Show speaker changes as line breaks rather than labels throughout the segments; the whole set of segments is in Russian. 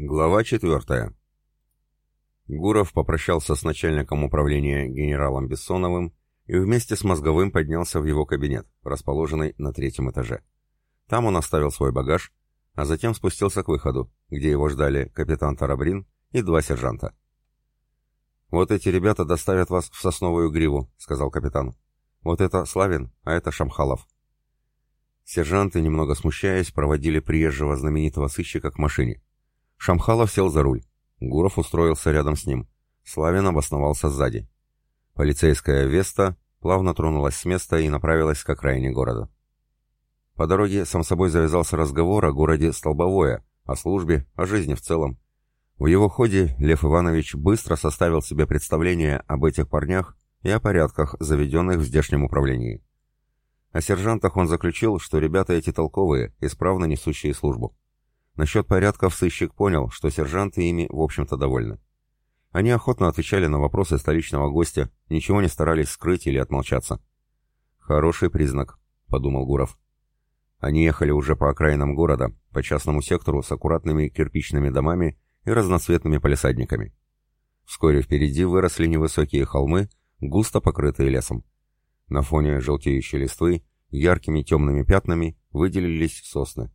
Глава четвертая. Гуров попрощался с начальником управления генералом Бессоновым и вместе с Мозговым поднялся в его кабинет, расположенный на третьем этаже. Там он оставил свой багаж, а затем спустился к выходу, где его ждали капитан Тарабрин и два сержанта. «Вот эти ребята доставят вас в сосновую гриву», — сказал капитан. «Вот это Славин, а это Шамхалов». Сержанты, немного смущаясь, проводили приезжего знаменитого сыщика к машине. Шамхалов сел за руль. Гуров устроился рядом с ним. Славин обосновался сзади. Полицейская «Веста» плавно тронулась с места и направилась к окраине города. По дороге сам собой завязался разговор о городе Столбовое, о службе, о жизни в целом. В его ходе Лев Иванович быстро составил себе представление об этих парнях и о порядках, заведенных в здешнем управлении. О сержантах он заключил, что ребята эти толковые, исправно несущие службу. Насчет порядков сыщик понял, что сержанты ими, в общем-то, довольны. Они охотно отвечали на вопросы столичного гостя, ничего не старались скрыть или отмолчаться. «Хороший признак», — подумал Гуров. Они ехали уже по окраинам города, по частному сектору с аккуратными кирпичными домами и разноцветными палисадниками. Вскоре впереди выросли невысокие холмы, густо покрытые лесом. На фоне желтеющей листвы яркими темными пятнами выделились сосны.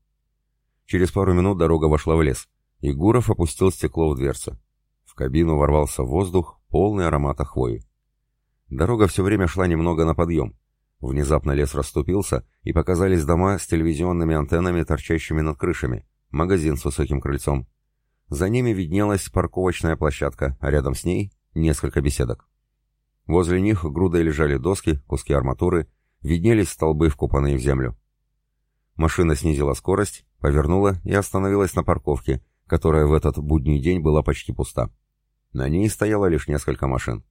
Через пару минут дорога вошла в лес, и Гуров опустил стекло в дверцу. В кабину ворвался воздух, полный аромата хвои. Дорога все время шла немного на подъем. Внезапно лес расступился, и показались дома с телевизионными антеннами, торчащими над крышами, магазин с высоким крыльцом. За ними виднелась парковочная площадка, а рядом с ней несколько беседок. Возле них грудой лежали доски, куски арматуры, виднелись столбы, вкопанные в землю. Машина снизила скорость, повернула и остановилась на парковке, которая в этот будний день была почти пуста. На ней стояло лишь несколько машин.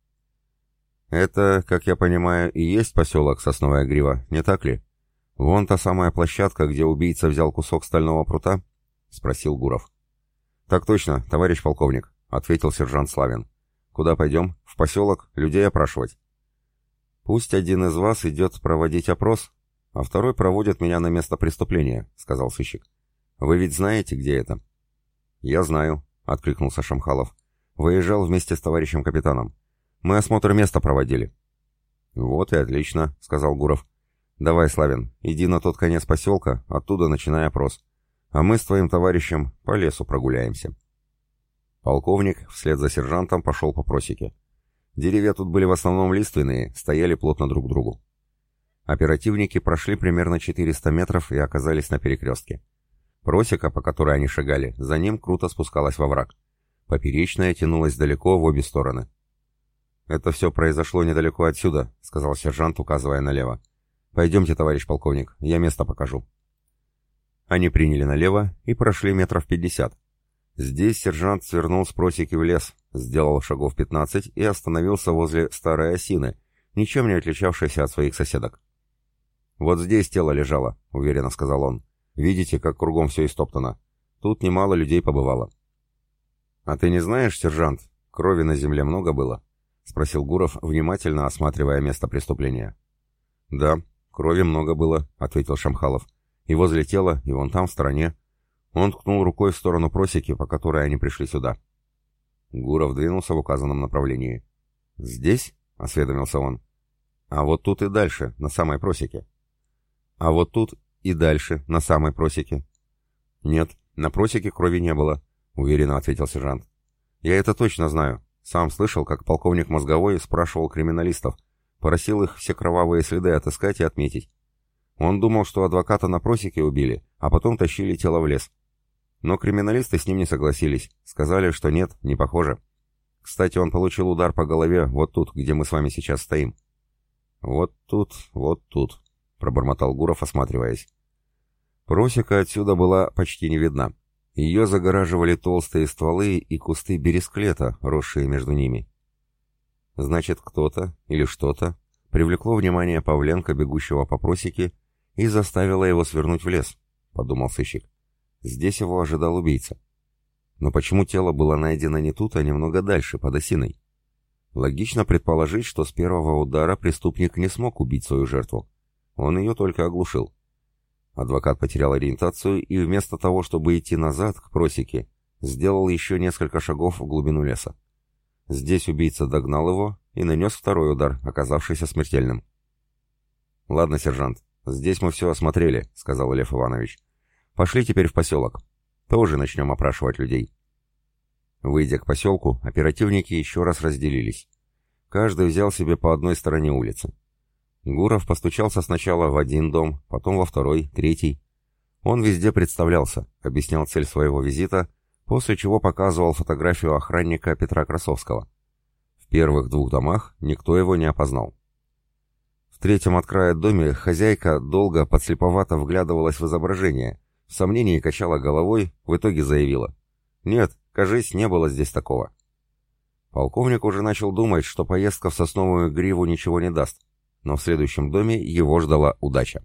«Это, как я понимаю, и есть поселок Сосновая Грива, не так ли? Вон та самая площадка, где убийца взял кусок стального прута?» — спросил Гуров. «Так точно, товарищ полковник», — ответил сержант Славин. «Куда пойдем? В поселок? Людей опрашивать?» «Пусть один из вас идет проводить опрос, а второй проводит меня на место преступления», — сказал сыщик. «Вы ведь знаете, где это?» «Я знаю», — откликнулся Шамхалов. «Выезжал вместе с товарищем капитаном. Мы осмотр места проводили». «Вот и отлично», — сказал Гуров. «Давай, Славин, иди на тот конец поселка, оттуда начинай опрос. А мы с твоим товарищем по лесу прогуляемся». Полковник вслед за сержантом пошел по просеке. Деревья тут были в основном лиственные, стояли плотно друг к другу. Оперативники прошли примерно 400 метров и оказались на перекрестке. Просека, по которой они шагали, за ним круто спускалась во враг. Поперечная тянулась далеко в обе стороны. «Это все произошло недалеко отсюда», — сказал сержант, указывая налево. «Пойдемте, товарищ полковник, я место покажу». Они приняли налево и прошли метров пятьдесят. Здесь сержант свернул с просеки в лес, сделал шагов пятнадцать и остановился возле старой осины, ничем не отличавшейся от своих соседок. «Вот здесь тело лежало», — уверенно сказал он. «Видите, как кругом все истоптано. Тут немало людей побывало». «А ты не знаешь, сержант, крови на земле много было?» — спросил Гуров, внимательно осматривая место преступления. «Да, крови много было», — ответил Шамхалов. «И возле тела, и вон там, в стороне». Он ткнул рукой в сторону просеки, по которой они пришли сюда. Гуров двинулся в указанном направлении. «Здесь?» — осведомился он. «А вот тут и дальше, на самой просеке». А вот тут и дальше, на самой просеке. Нет, на просеке крови не было, уверенно ответил сержант. Я это точно знаю. Сам слышал, как полковник Мозговой спрашивал криминалистов, просил их все кровавые следы отыскать и отметить. Он думал, что адвоката на просеке убили, а потом тащили тело в лес. Но криминалисты с ним не согласились, сказали, что нет, не похоже. Кстати, он получил удар по голове вот тут, где мы с вами сейчас стоим. Вот тут, вот тут, пробормотал Гуров, осматриваясь. Просека отсюда была почти не видна. Ее загораживали толстые стволы и кусты бересклета, росшие между ними. Значит, кто-то или что-то привлекло внимание Павленко, бегущего по просеке, и заставило его свернуть в лес, — подумал сыщик. Здесь его ожидал убийца. Но почему тело было найдено не тут, а немного дальше, под осиной? Логично предположить, что с первого удара преступник не смог убить свою жертву. Он ее только оглушил. Адвокат потерял ориентацию и вместо того, чтобы идти назад к просеке, сделал еще несколько шагов в глубину леса. Здесь убийца догнал его и нанес второй удар, оказавшийся смертельным. «Ладно, сержант, здесь мы все осмотрели», — сказал Лев Иванович. «Пошли теперь в поселок. Тоже начнем опрашивать людей». Выйдя к поселку, оперативники еще раз разделились. Каждый взял себе по одной стороне улицы. Гуров постучался сначала в один дом, потом во второй, третий. Он везде представлялся, объяснял цель своего визита, после чего показывал фотографию охранника Петра Красовского. В первых двух домах никто его не опознал. В третьем от края доме хозяйка долго подслеповато вглядывалась в изображение, в сомнении качала головой, в итоге заявила. «Нет, кажись, не было здесь такого». Полковник уже начал думать, что поездка в сосновую гриву ничего не даст, но в следующем доме его ждала удача.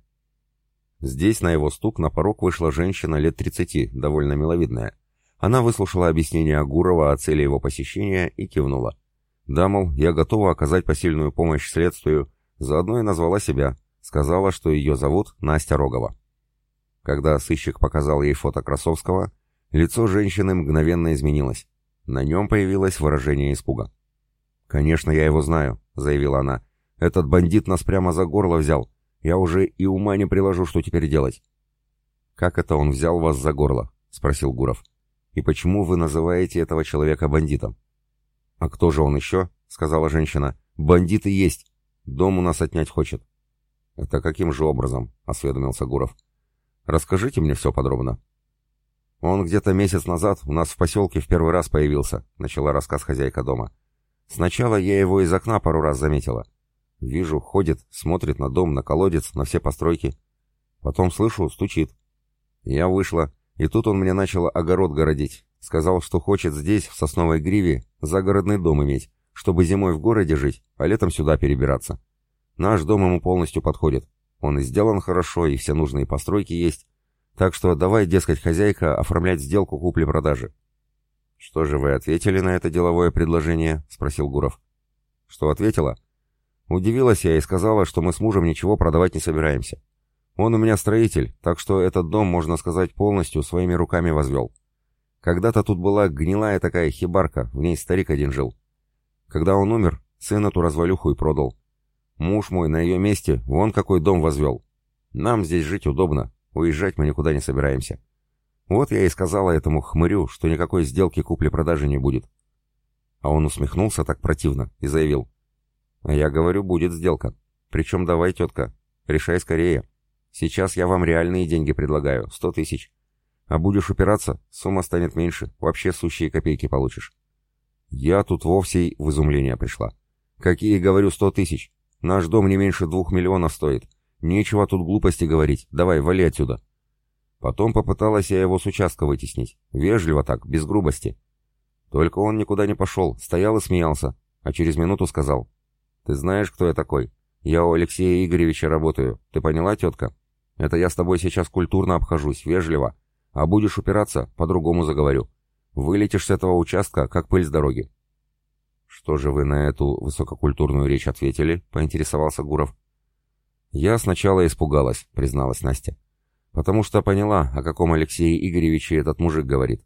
Здесь на его стук на порог вышла женщина лет 30, довольно миловидная. Она выслушала объяснение Агурова о цели его посещения и кивнула. Да, мол, я готова оказать посильную помощь следствию, заодно и назвала себя, сказала, что ее зовут Настя Рогова. Когда сыщик показал ей фото Красовского, лицо женщины мгновенно изменилось. На нем появилось выражение испуга. «Конечно, я его знаю», — заявила она. «Этот бандит нас прямо за горло взял. Я уже и ума не приложу, что теперь делать». «Как это он взял вас за горло?» — спросил Гуров. И почему вы называете этого человека бандитом? А кто же он еще? Сказала женщина. Бандит и есть. Дом у нас отнять хочет. Это каким же образом? Осведомился Гуров. Расскажите мне все подробно. Он где-то месяц назад у нас в поселке в первый раз появился, начала рассказ хозяйка дома. Сначала я его из окна пару раз заметила. Вижу, ходит, смотрит на дом, на колодец, на все постройки. Потом слышу, стучит. Я вышла, и тут он мне начал огород городить. Сказал, что хочет здесь, в сосновой гриве, загородный дом иметь, чтобы зимой в городе жить, а летом сюда перебираться. Наш дом ему полностью подходит. Он и сделан хорошо, и все нужные постройки есть. Так что давай, дескать, хозяйка, оформлять сделку купли-продажи. «Что же вы ответили на это деловое предложение?» — спросил Гуров. «Что ответила?» Удивилась я и сказала, что мы с мужем ничего продавать не собираемся. Он у меня строитель, так что этот дом, можно сказать, полностью своими руками возвел. Когда-то тут была гнилая такая хибарка, в ней старик один жил. Когда он умер, сын эту развалюху и продал. Муж мой на ее месте вон какой дом возвел. Нам здесь жить удобно, уезжать мы никуда не собираемся. Вот я и сказала этому хмырю, что никакой сделки купли-продажи не будет. А он усмехнулся так противно и заявил. Я говорю, будет сделка. Причем давай, тетка, решай скорее. Сейчас я вам реальные деньги предлагаю, сто тысяч. А будешь упираться, сумма станет меньше, вообще сущие копейки получишь. Я тут вовсе в изумление пришла. Какие, говорю, сто тысяч? Наш дом не меньше двух миллионов стоит. Нечего тут глупости говорить, давай, вали отсюда. Потом попыталась я его с участка вытеснить. Вежливо так, без грубости. Только он никуда не пошел, стоял и смеялся, а через минуту сказал. «Ты знаешь, кто я такой? Я у Алексея Игоревича работаю. Ты поняла, тетка?» Это я с тобой сейчас культурно обхожусь, вежливо. А будешь упираться, по-другому заговорю. Вылетишь с этого участка, как пыль с дороги. Что же вы на эту высококультурную речь ответили? Поинтересовался Гуров. Я сначала испугалась, призналась Настя. Потому что поняла, о каком Алексее Игоревиче этот мужик говорит.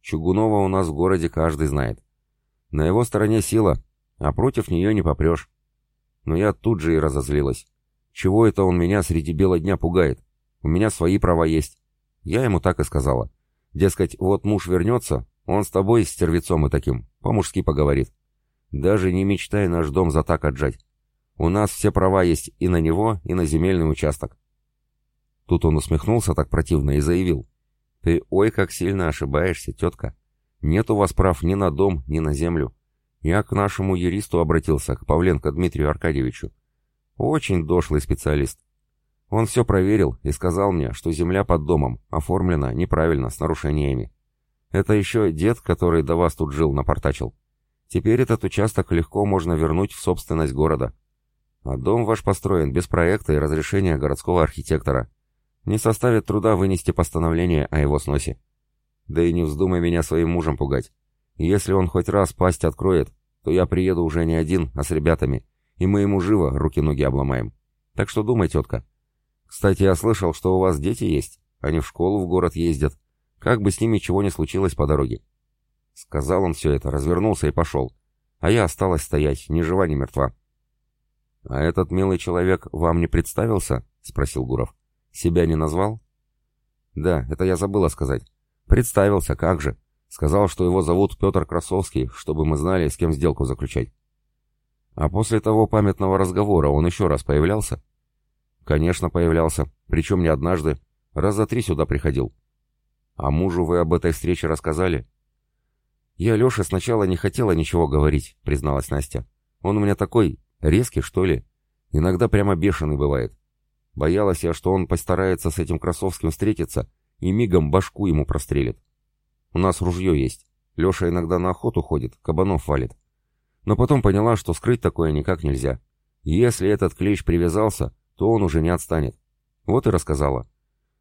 Чугунова у нас в городе каждый знает. На его стороне сила, а против нее не попрешь. Но я тут же и разозлилась. Чего это он меня среди бела дня пугает? У меня свои права есть. Я ему так и сказала. Дескать, вот муж вернется, он с тобой, с стервецом и таким, по-мужски поговорит. Даже не мечтай наш дом за так отжать. У нас все права есть и на него, и на земельный участок. Тут он усмехнулся так противно и заявил. Ты ой как сильно ошибаешься, тетка. Нет у вас прав ни на дом, ни на землю. Я к нашему юристу обратился, к Павленко Дмитрию Аркадьевичу. Очень дошлый специалист. Он все проверил и сказал мне, что земля под домом оформлена неправильно, с нарушениями. Это еще дед, который до вас тут жил, напортачил. Теперь этот участок легко можно вернуть в собственность города. А дом ваш построен без проекта и разрешения городского архитектора. Не составит труда вынести постановление о его сносе. Да и не вздумай меня своим мужем пугать. Если он хоть раз пасть откроет, то я приеду уже не один, а с ребятами, и мы ему живо руки-ноги обломаем. Так что думай, тетка. Кстати, я слышал, что у вас дети есть. Они в школу в город ездят. Как бы с ними чего не случилось по дороге. Сказал он все это, развернулся и пошел. А я осталась стоять, ни жива, ни мертва. «А этот милый человек вам не представился?» — спросил Гуров. «Себя не назвал?» «Да, это я забыла сказать. Представился, как же. Сказал, что его зовут Петр Красовский, чтобы мы знали, с кем сделку заключать». «А после того памятного разговора он еще раз появлялся?» «Конечно, появлялся. Причем не однажды. Раз за три сюда приходил». «А мужу вы об этой встрече рассказали?» «Я Леше сначала не хотела ничего говорить», — призналась Настя. «Он у меня такой, резкий, что ли. Иногда прямо бешеный бывает. Боялась я, что он постарается с этим Красовским встретиться и мигом башку ему прострелит. У нас ружье есть. Леша иногда на охоту ходит, кабанов валит. Но потом поняла, что скрыть такое никак нельзя. Если этот клещ привязался, то он уже не отстанет. Вот и рассказала.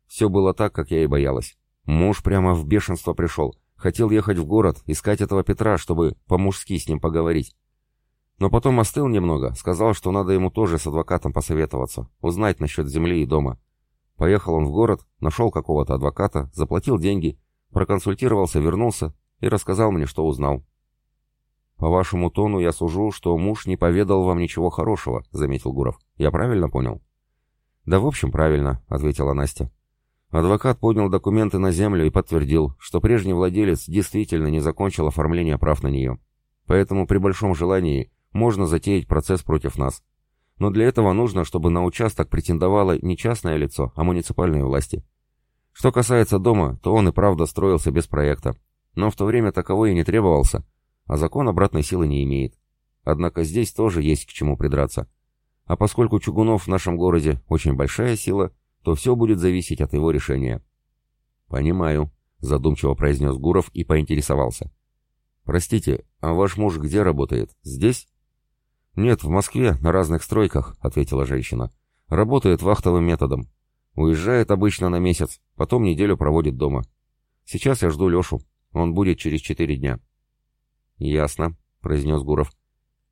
Все было так, как я и боялась. Муж прямо в бешенство пришел. Хотел ехать в город, искать этого Петра, чтобы по-мужски с ним поговорить. Но потом остыл немного, сказал, что надо ему тоже с адвокатом посоветоваться, узнать насчет земли и дома. Поехал он в город, нашел какого-то адвоката, заплатил деньги, проконсультировался, вернулся и рассказал мне, что узнал. «По вашему тону я сужу, что муж не поведал вам ничего хорошего», — заметил Гуров. «Я правильно понял?» «Да, в общем, правильно», — ответила Настя. Адвокат поднял документы на землю и подтвердил, что прежний владелец действительно не закончил оформление прав на нее. Поэтому при большом желании можно затеять процесс против нас. Но для этого нужно, чтобы на участок претендовало не частное лицо, а муниципальные власти. Что касается дома, то он и правда строился без проекта. Но в то время таковой и не требовался, а закон обратной силы не имеет. Однако здесь тоже есть к чему придраться. А поскольку Чугунов в нашем городе очень большая сила, то все будет зависеть от его решения. «Понимаю», — задумчиво произнес Гуров и поинтересовался. «Простите, а ваш муж где работает? Здесь?» «Нет, в Москве, на разных стройках», — ответила женщина. «Работает вахтовым методом. Уезжает обычно на месяц, потом неделю проводит дома. Сейчас я жду Лешу. Он будет через четыре дня». «Ясно», — произнес Гуров.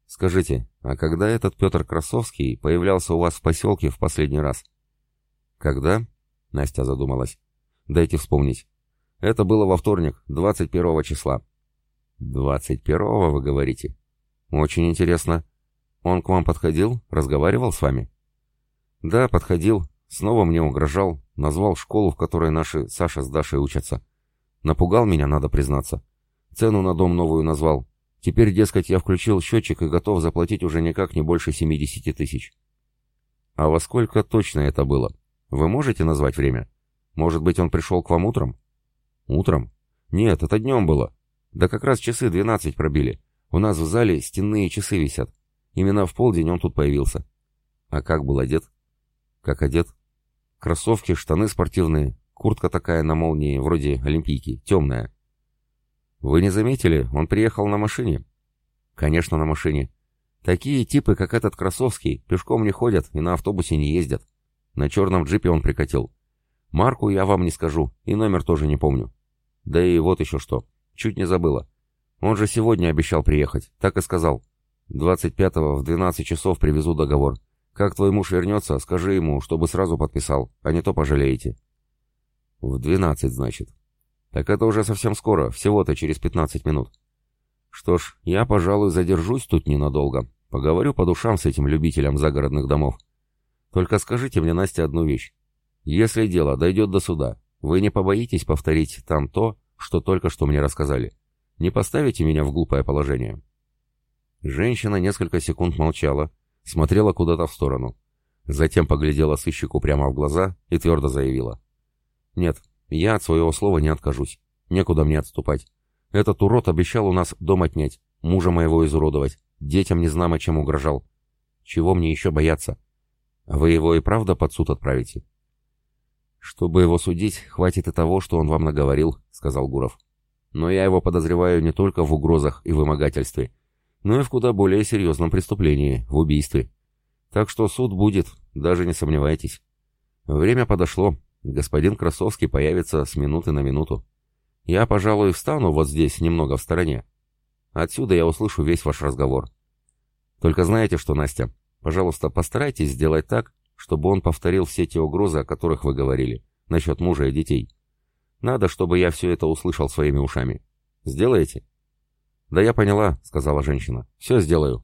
«Скажите, а когда этот Петр Красовский появлялся у вас в поселке в последний раз?» «Когда?» — Настя задумалась. «Дайте вспомнить. Это было во вторник, 21 числа». «21 вы говорите?» «Очень интересно. Он к вам подходил? Разговаривал с вами? Да, подходил. Снова мне угрожал. Назвал школу, в которой наши Саша с Дашей учатся. Напугал меня, надо признаться. Цену на дом новую назвал. Теперь, дескать, я включил счетчик и готов заплатить уже никак не больше 70 тысяч. А во сколько точно это было? Вы можете назвать время? Может быть, он пришел к вам утром? Утром? Нет, это днем было. Да как раз часы 12 пробили. У нас в зале стенные часы висят. Именно в полдень он тут появился. А как был одет? Как одет? Кроссовки, штаны спортивные, куртка такая на молнии, вроде олимпийки, темная. Вы не заметили, он приехал на машине? Конечно, на машине. Такие типы, как этот Красовский, пешком не ходят и на автобусе не ездят. На черном джипе он прикатил. Марку я вам не скажу, и номер тоже не помню. Да и вот еще что. Чуть не забыла. Он же сегодня обещал приехать, так и сказал. 25-го в 12 часов привезу договор. Как твой муж вернется, скажи ему, чтобы сразу подписал, а не то пожалеете». «В 12, значит». «Так это уже совсем скоро, всего-то через 15 минут». «Что ж, я, пожалуй, задержусь тут ненадолго. Поговорю по душам с этим любителем загородных домов. Только скажите мне, Настя, одну вещь. Если дело дойдет до суда, вы не побоитесь повторить там то, что только что мне рассказали? Не поставите меня в глупое положение?» Женщина несколько секунд молчала, смотрела куда-то в сторону. Затем поглядела сыщику прямо в глаза и твердо заявила. «Нет, я от своего слова не откажусь. Некуда мне отступать. Этот урод обещал у нас дом отнять, мужа моего изуродовать, детям незнамо чем угрожал. Чего мне еще бояться? Вы его и правда под суд отправите?» «Чтобы его судить, хватит и того, что он вам наговорил», — сказал Гуров. «Но я его подозреваю не только в угрозах и вымогательстве, но и в куда более серьезном преступлении, в убийстве. Так что суд будет, даже не сомневайтесь. Время подошло, господин Красовский появится с минуты на минуту. Я, пожалуй, встану вот здесь, немного в стороне. Отсюда я услышу весь ваш разговор. Только знаете что, Настя, пожалуйста, постарайтесь сделать так, чтобы он повторил все те угрозы, о которых вы говорили, насчет мужа и детей. Надо, чтобы я все это услышал своими ушами. Сделаете? «Да я поняла», — сказала женщина. «Все сделаю».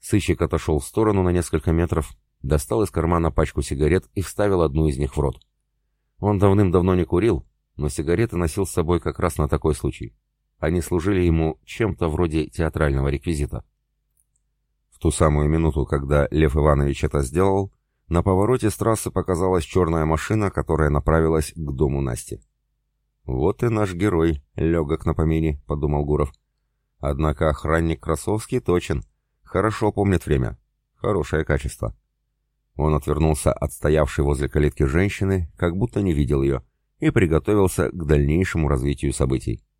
Сыщик отошел в сторону на несколько метров, достал из кармана пачку сигарет и вставил одну из них в рот. Он давным-давно не курил, но сигареты носил с собой как раз на такой случай. Они служили ему чем-то вроде театрального реквизита. В ту самую минуту, когда Лев Иванович это сделал, на повороте с трассы показалась черная машина, которая направилась к дому Насти. «Вот и наш герой, легок на помине», — подумал Гуров. Однако охранник Красовский точен. Хорошо помнит время. Хорошее качество. Он отвернулся от стоявшей возле калитки женщины, как будто не видел ее, и приготовился к дальнейшему развитию событий.